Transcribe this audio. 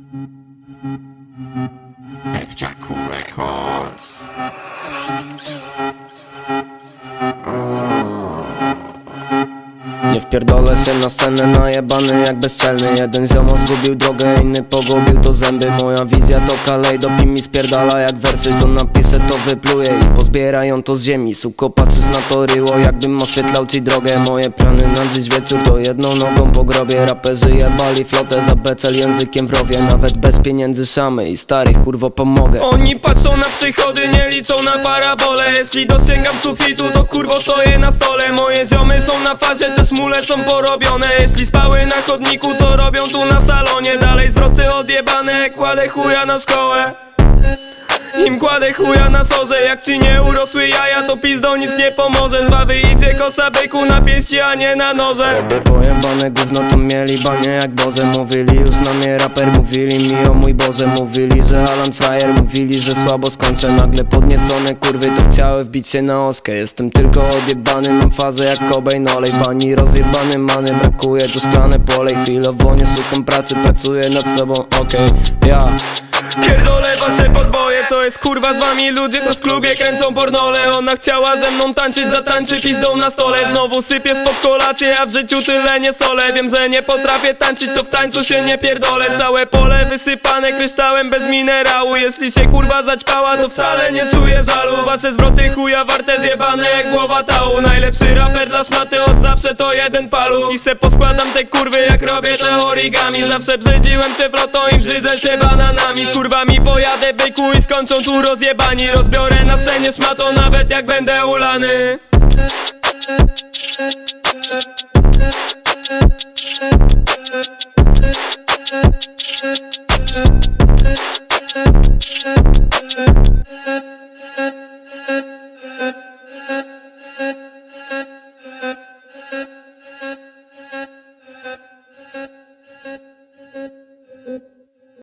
Mm-hmm. Nie wpierdolę się na scenę najebany jak bezczelny. Jeden ziomo zgubił drogę, inny pogubił to zęby. Moja wizja to kalejdopi mi spierdala jak wersy. Co napiszę to wypluję i pozbierają to z ziemi. Suko patrzysz na to ryło jakbym oświetlał ci drogę. Moje plany na dziś wieczór to jedną nogą po grobie. Raperzy jebali flotę za becel językiem w rowie. Nawet bez pieniędzy szamy i starych kurwo pomogę. Oni patrzą na przychody, nie liczą na parabole. Jeśli dosięgam sufitu, to kurwo stoję na stole. Moje ziomy na fazie, te szmule są porobione. Jeśli spały na chodniku, co robią tu na salonie. Dalej zwroty odjebane, kładę chuja na szkołę im kładę chuja na sorze Jak ci nie urosły jaja to pizdo nic nie pomoże. Z wawy idzie kosa byku na pięści a nie na noże. By pojebane gówno to mieli banie jak Boże Mówili już na mnie raper, mówili mi o mój Boże. Mówili, że Alan Fryer, mówili, że słabo skończę. Nagle podniecone kurwy to chciały wbić się na oskę. Jestem tylko odjebany, mam fazę jak Cobain Olej bani rozjebany many, brakuje tu szklane polej Chwilowo nie szukam pracy, pracuję nad sobą, okej, ja Pierdolę jest kurwa z wami ludzie co w klubie kręcą pornole. Ona chciała ze mną tańczyć, zatańczy pizdą na stole. Znowu sypiesz pod kolację, a w życiu tyle nie solę. Wiem, że nie potrafię tańczyć, to w tańcu się nie pierdolę. Całe pole wysypane kryształem bez minerału. Jeśli się kurwa zaćpała, to wcale nie czuję żalu. Wasze zwroty chuja warte zjebane jak głowa tału. Najlepszy raper dla szmaty od zawsze to jeden palu. I se poskładam te kurwy jak robię te origami. Zawsze brzydziłem się flotą i brzydzę się bananami. Z kurwami i skończą tu rozjebani. Rozbiorę na scenie szmato nawet jak będę ulany.